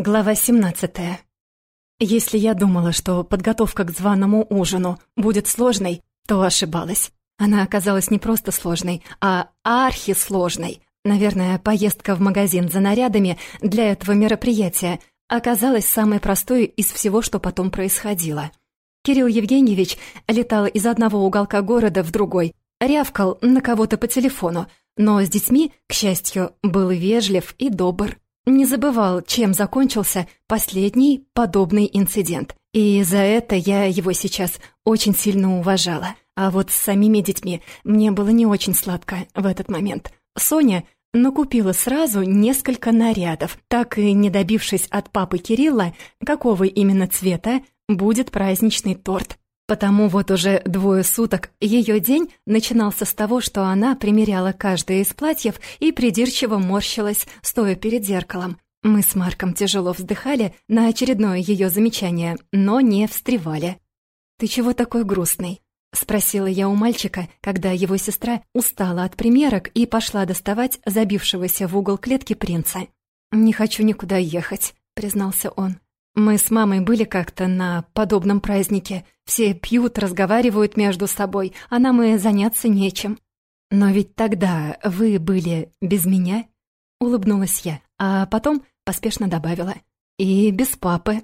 Глава 17. Если я думала, что подготовка к званому ужину будет сложной, то ошибалась. Она оказалась не просто сложной, а архисложной. Наверное, поездка в магазин за нарядами для этого мероприятия оказалась самой простой из всего, что потом происходило. Кирилл Евгеньевич летал из одного уголка города в другой, рявкал на кого-то по телефону, но с детьми, к счастью, был вежлив и добр не забывал, чем закончился последний подобный инцидент. И за это я его сейчас очень сильно уважала. А вот с самими детьми мне было не очень сладко в этот момент. Соня накупила сразу несколько нарядов, так и не добившись от папы Кирилла, какого именно цвета будет праздничный торт. Потому вот уже двое суток ее день начинался с того, что она примеряла каждое из платьев и придирчиво морщилась, стоя перед зеркалом. Мы с Марком тяжело вздыхали на очередное ее замечание, но не встревали. «Ты чего такой грустный?» — спросила я у мальчика, когда его сестра устала от примерок и пошла доставать забившегося в угол клетки принца. «Не хочу никуда ехать», — признался он. Мы с мамой были как-то на подобном празднике. Все пьют, разговаривают между собой, а нам и заняться нечем. Но ведь тогда вы были без меня? Улыбнулась я, а потом поспешно добавила. И без папы.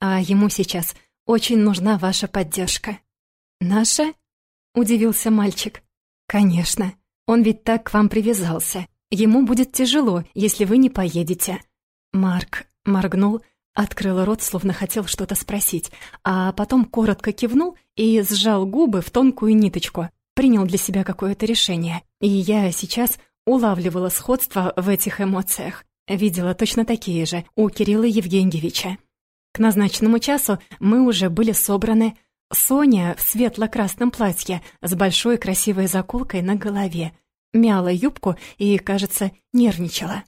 А ему сейчас очень нужна ваша поддержка. Наша? Удивился мальчик. Конечно. Он ведь так к вам привязался. Ему будет тяжело, если вы не поедете. Марк моргнул, Открыл рот, словно хотел что-то спросить, а потом коротко кивнул и сжал губы в тонкую ниточку. Принял для себя какое-то решение. И я сейчас улавливала сходство в этих эмоциях. Видела точно такие же у Кирилла Евгеньевича. К назначенному часу мы уже были собраны. Соня в светло-красном платье с большой красивой заколкой на голове. Мяла юбку и, кажется, нервничала.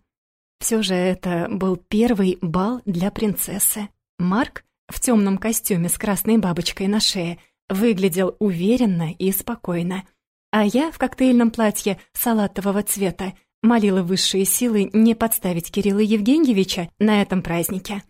Все же это был первый бал для принцессы. Марк в темном костюме с красной бабочкой на шее выглядел уверенно и спокойно. А я в коктейльном платье салатового цвета молила высшие силы не подставить Кирилла Евгеньевича на этом празднике.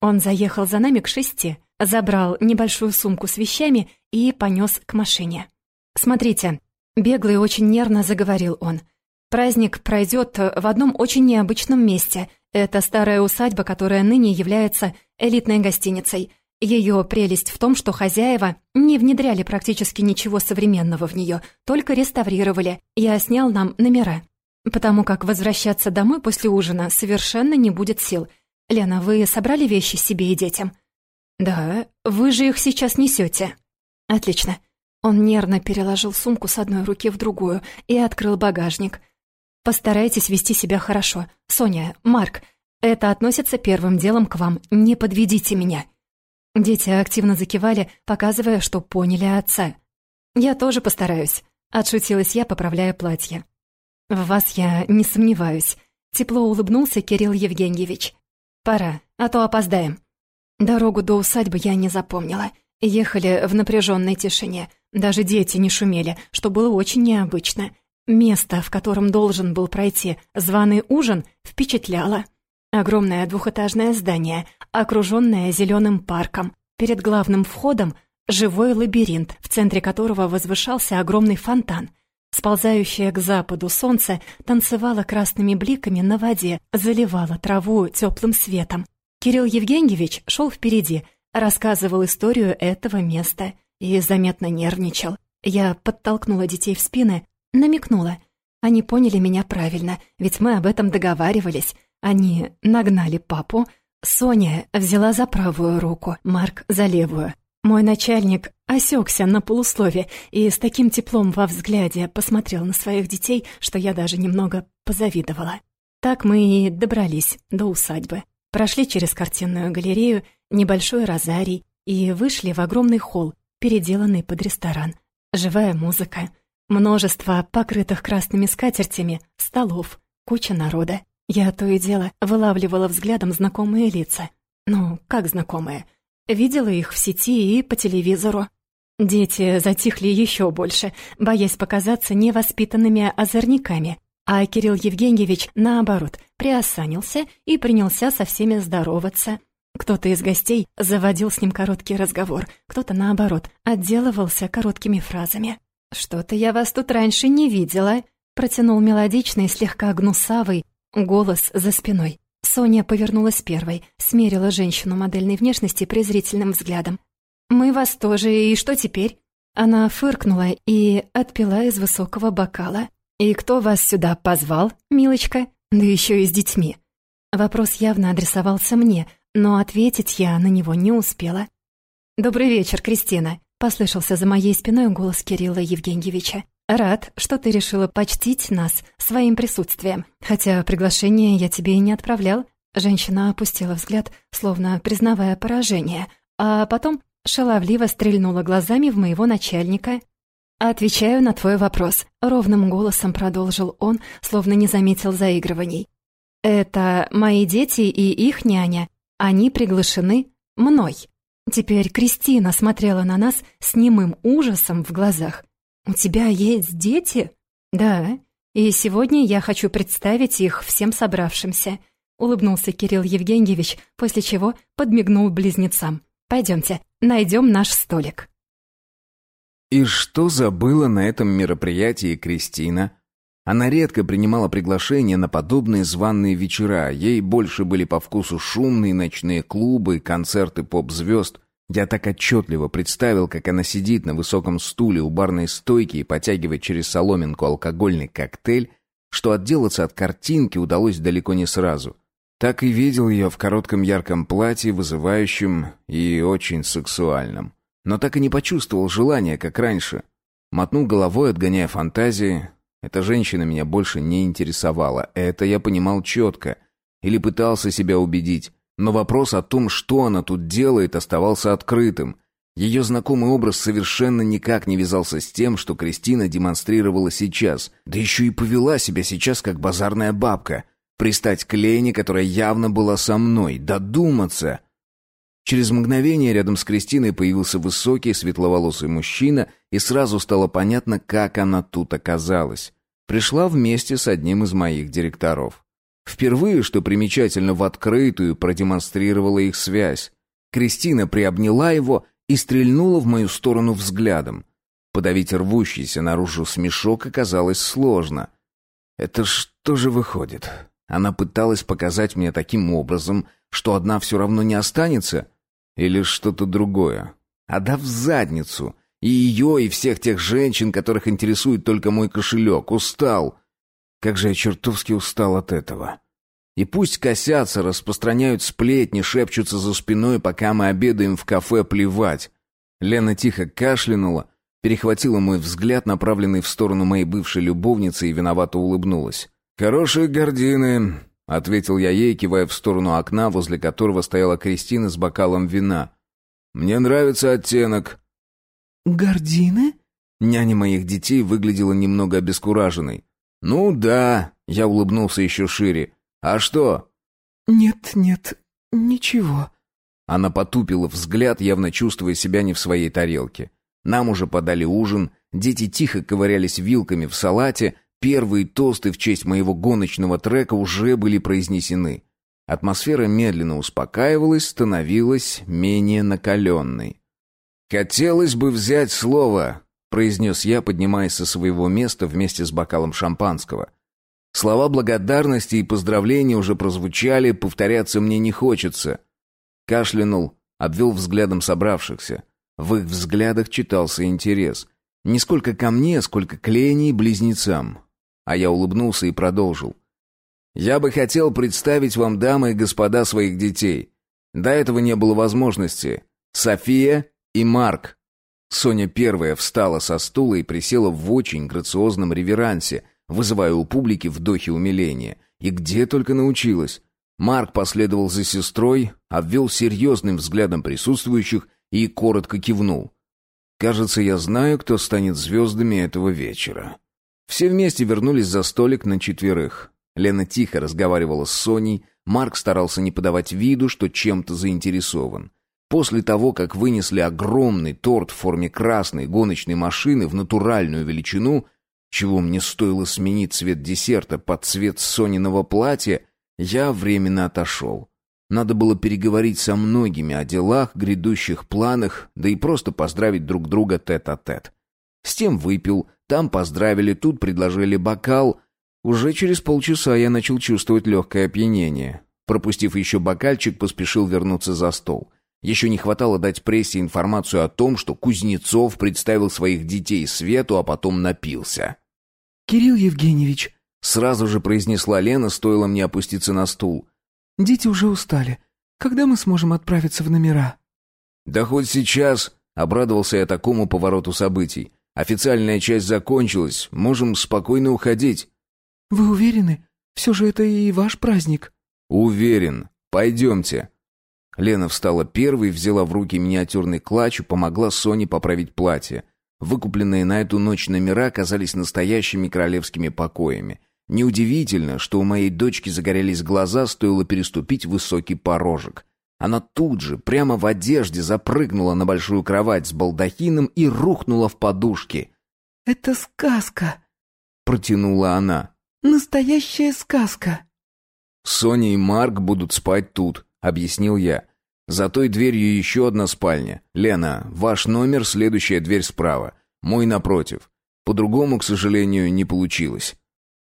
Он заехал за нами к шести, забрал небольшую сумку с вещами и понес к машине. «Смотрите», — беглый очень нервно заговорил он — Праздник пройдет в одном очень необычном месте. Это старая усадьба, которая ныне является элитной гостиницей. Ее прелесть в том, что хозяева не внедряли практически ничего современного в нее, только реставрировали. Я снял нам номера. Потому как возвращаться домой после ужина совершенно не будет сил. Лена, вы собрали вещи себе и детям? Да, вы же их сейчас несете. Отлично. Он нервно переложил сумку с одной руки в другую и открыл багажник. Постарайтесь вести себя хорошо. Соня, Марк, это относится первым делом к вам. Не подведите меня». Дети активно закивали, показывая, что поняли отца. «Я тоже постараюсь», — отшутилась я, поправляя платье. «В вас я не сомневаюсь», — тепло улыбнулся Кирилл Евгеньевич. «Пора, а то опоздаем». Дорогу до усадьбы я не запомнила. Ехали в напряженной тишине. Даже дети не шумели, что было очень необычно. Место, в котором должен был пройти званый ужин, впечатляло. Огромное двухэтажное здание, окруженное зеленым парком. Перед главным входом живой лабиринт, в центре которого возвышался огромный фонтан. Сползающее к западу солнце танцевало красными бликами на воде, заливало траву теплым светом. Кирилл Евгеньевич шел впереди, рассказывал историю этого места и заметно нервничал. Я подтолкнула детей в спины, Намекнула. Они поняли меня правильно, ведь мы об этом договаривались. Они нагнали папу. Соня взяла за правую руку, Марк — за левую. Мой начальник осекся на полуслове и с таким теплом во взгляде посмотрел на своих детей, что я даже немного позавидовала. Так мы и добрались до усадьбы. Прошли через картинную галерею, небольшой розарий и вышли в огромный холл, переделанный под ресторан. Живая музыка, Множество покрытых красными скатертями, столов, куча народа. Я то и дело вылавливала взглядом знакомые лица. Ну, как знакомые? Видела их в сети и по телевизору. Дети затихли еще больше, боясь показаться невоспитанными озорниками, а Кирилл Евгеньевич, наоборот, приосанился и принялся со всеми здороваться. Кто-то из гостей заводил с ним короткий разговор, кто-то, наоборот, отделывался короткими фразами. «Что-то я вас тут раньше не видела», — протянул мелодичный, слегка гнусавый голос за спиной. Соня повернулась первой, смерила женщину модельной внешности презрительным взглядом. «Мы вас тоже, и что теперь?» Она фыркнула и отпила из высокого бокала. «И кто вас сюда позвал, милочка? Да еще и с детьми». Вопрос явно адресовался мне, но ответить я на него не успела. «Добрый вечер, Кристина», — послышался за моей спиной голос Кирилла Евгеньевича. «Рад, что ты решила почтить нас своим присутствием, хотя приглашение я тебе и не отправлял». Женщина опустила взгляд, словно признавая поражение, а потом шаловливо стрельнула глазами в моего начальника. «Отвечаю на твой вопрос», — ровным голосом продолжил он, словно не заметил заигрываний. «Это мои дети и их няня. Они приглашены мной». Теперь Кристина смотрела на нас с немым ужасом в глазах. «У тебя есть дети?» «Да, и сегодня я хочу представить их всем собравшимся», — улыбнулся Кирилл Евгеньевич, после чего подмигнул близнецам. «Пойдемте, найдем наш столик». И что забыла на этом мероприятии Кристина? Она редко принимала приглашения на подобные званные вечера. Ей больше были по вкусу шумные ночные клубы, концерты поп-звезд. Я так отчетливо представил, как она сидит на высоком стуле у барной стойки и потягивает через соломинку алкогольный коктейль, что отделаться от картинки удалось далеко не сразу. Так и видел ее в коротком ярком платье, вызывающем и очень сексуальном. Но так и не почувствовал желания, как раньше. Мотнул головой, отгоняя фантазии. Эта женщина меня больше не интересовала. Это я понимал четко. Или пытался себя убедить. Но вопрос о том, что она тут делает, оставался открытым. Ее знакомый образ совершенно никак не вязался с тем, что Кристина демонстрировала сейчас. Да еще и повела себя сейчас как базарная бабка. Пристать к Лене, которая явно была со мной. Додуматься. Через мгновение рядом с Кристиной появился высокий, светловолосый мужчина, и сразу стало понятно, как она тут оказалась. Пришла вместе с одним из моих директоров. Впервые, что примечательно, в открытую продемонстрировала их связь. Кристина приобняла его и стрельнула в мою сторону взглядом. Подавить рвущийся наружу смешок оказалось сложно. Это что же выходит? Она пыталась показать мне таким образом, что одна все равно не останется? Или что-то другое? А да в задницу! И ее, и всех тех женщин, которых интересует только мой кошелек. Устал. Как же я чертовски устал от этого. И пусть косятся, распространяют сплетни, шепчутся за спиной, пока мы обедаем в кафе, плевать. Лена тихо кашлянула, перехватила мой взгляд, направленный в сторону моей бывшей любовницы, и виновато улыбнулась. «Хорошие гардины», — ответил я ей, кивая в сторону окна, возле которого стояла Кристина с бокалом вина. «Мне нравится оттенок». «Гардины?» Няня моих детей выглядела немного обескураженной. «Ну да», — я улыбнулся еще шире. «А что?» «Нет, нет, ничего». Она потупила взгляд, явно чувствуя себя не в своей тарелке. Нам уже подали ужин, дети тихо ковырялись вилками в салате, первые тосты в честь моего гоночного трека уже были произнесены. Атмосфера медленно успокаивалась, становилась менее накаленной. «Хотелось бы взять слово», произнес я, поднимаясь со своего места вместе с бокалом шампанского. Слова благодарности и поздравления уже прозвучали, повторяться мне не хочется. Кашлянул, обвел взглядом собравшихся. В их взглядах читался интерес. Не сколько ко мне, сколько к Лене и близнецам. А я улыбнулся и продолжил. «Я бы хотел представить вам, дамы и господа, своих детей. До этого не было возможности. София и Марк». Соня первая встала со стула и присела в очень грациозном реверансе, вызывая у публики вдохи умиления. И где только научилась. Марк последовал за сестрой, обвел серьезным взглядом присутствующих и коротко кивнул. «Кажется, я знаю, кто станет звездами этого вечера». Все вместе вернулись за столик на четверых. Лена тихо разговаривала с Соней, Марк старался не подавать виду, что чем-то заинтересован. После того, как вынесли огромный торт в форме красной гоночной машины в натуральную величину, чего мне стоило сменить цвет десерта под цвет Сониного платья, Я временно отошел. Надо было переговорить со многими о делах, грядущих планах, да и просто поздравить друг друга тет-а-тет. С тем выпил, там поздравили, тут предложили бокал. Уже через полчаса я начал чувствовать легкое опьянение. Пропустив еще бокальчик, поспешил вернуться за стол. Еще не хватало дать прессе информацию о том, что Кузнецов представил своих детей свету, а потом напился. «Кирилл Евгеньевич», — сразу же произнесла Лена, стоило мне опуститься на стул. «Дети уже устали. Когда мы сможем отправиться в номера?» «Да хоть сейчас», — обрадовался я такому повороту событий. «Официальная часть закончилась, можем спокойно уходить». «Вы уверены? Все же это и ваш праздник». «Уверен. Пойдемте». Лена встала первой, взяла в руки миниатюрный клатч и помогла Соне поправить платье. Выкупленные на эту ночь номера оказались настоящими королевскими покоями. Неудивительно, что у моей дочки загорелись глаза, стоило переступить высокий порожек. Она тут же, прямо в одежде, запрыгнула на большую кровать с балдахином и рухнула в подушки. «Это сказка!» — протянула она. «Настоящая сказка!» «Соня и Марк будут спать тут», — объяснил я. «За той дверью еще одна спальня. Лена, ваш номер, следующая дверь справа. Мой напротив. По-другому, к сожалению, не получилось».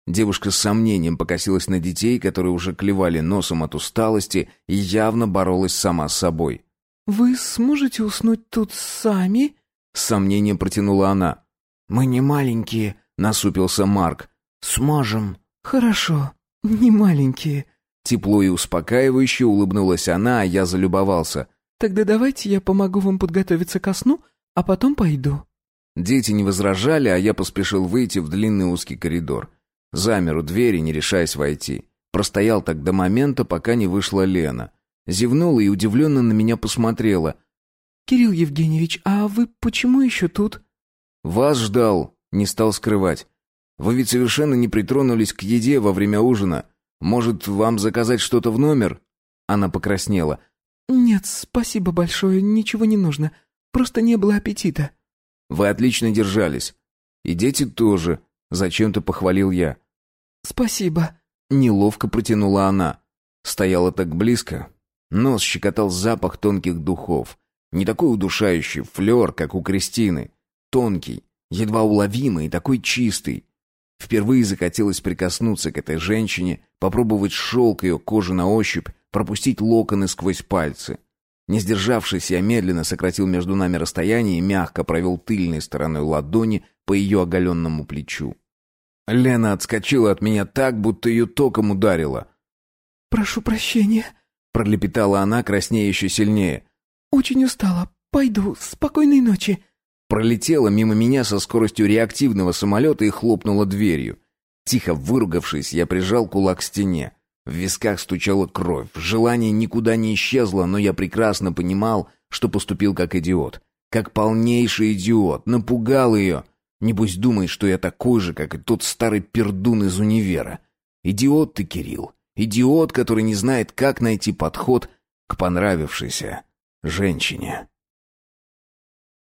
Девушка с сомнением покосилась на детей, которые уже клевали носом от усталости и явно боролась сама с собой. «Вы сможете уснуть тут сами?» — с сомнением протянула она. «Мы не маленькие», — насупился Марк. «Сможем». «Хорошо, не маленькие». Тепло и успокаивающе улыбнулась она, а я залюбовался. «Тогда давайте я помогу вам подготовиться ко сну, а потом пойду». Дети не возражали, а я поспешил выйти в длинный узкий коридор. Замер у двери, не решаясь войти. Простоял так до момента, пока не вышла Лена. Зевнула и удивленно на меня посмотрела. «Кирилл Евгеньевич, а вы почему еще тут?» «Вас ждал», — не стал скрывать. «Вы ведь совершенно не притронулись к еде во время ужина. Может, вам заказать что-то в номер?» Она покраснела. «Нет, спасибо большое, ничего не нужно. Просто не было аппетита». «Вы отлично держались. И дети тоже», — зачем-то похвалил я. «Спасибо», — неловко протянула она. Стояла так близко. Нос щекотал запах тонких духов. Не такой удушающий флер, как у Кристины. Тонкий, едва уловимый и такой чистый. Впервые захотелось прикоснуться к этой женщине, попробовать шелк ее кожи на ощупь, пропустить локоны сквозь пальцы. Не сдержавшись, я медленно сократил между нами расстояние и мягко провел тыльной стороной ладони по ее оголенному плечу. Лена отскочила от меня так, будто ее током ударила. «Прошу прощения», — пролепетала она, краснея еще сильнее. «Очень устала. Пойду. Спокойной ночи» пролетела мимо меня со скоростью реактивного самолета и хлопнула дверью. Тихо выругавшись, я прижал кулак к стене. В висках стучала кровь, желание никуда не исчезло, но я прекрасно понимал, что поступил как идиот. Как полнейший идиот, напугал ее. Небось думает, что я такой же, как и тот старый пердун из универа. Идиот ты, Кирилл. Идиот, который не знает, как найти подход к понравившейся женщине.